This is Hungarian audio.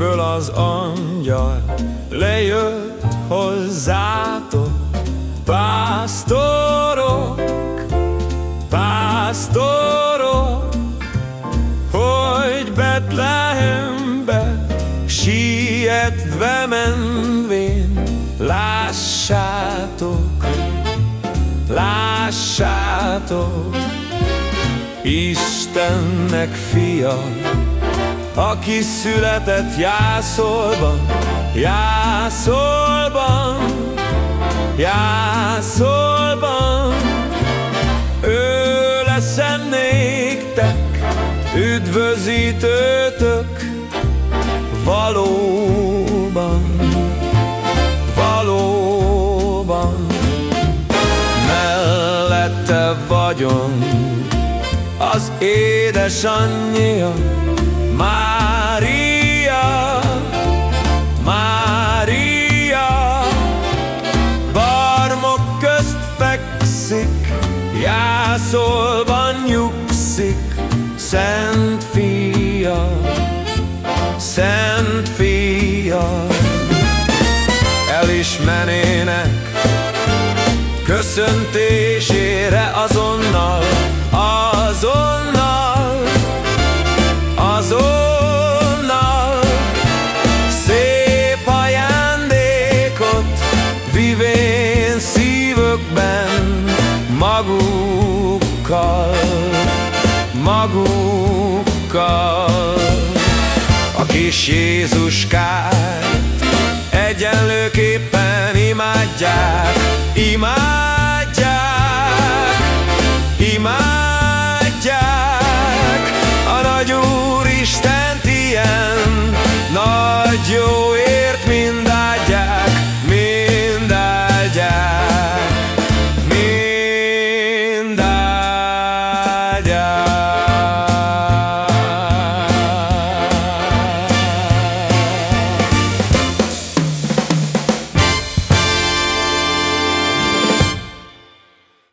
mennyből az angyal lejött hozzátok, pásztorok, pásztorok, hogy Betlehembe sietve menvén lássátok, lássátok, Istennek fia, aki született Jászolban, Jászolban, Jászolban. Ő lesz néktek, üdvözítőtök, valóban, valóban. Mellette vagyon az édesanyja, Mária, Mária, barmok közt fekszik, jászolban nyugszik, Szent fia, Szent fia. Elismenének köszöntésére azonnal, Magukkal, magukkal. A kis Jézuskát egyenlőképpen imádják Imádják,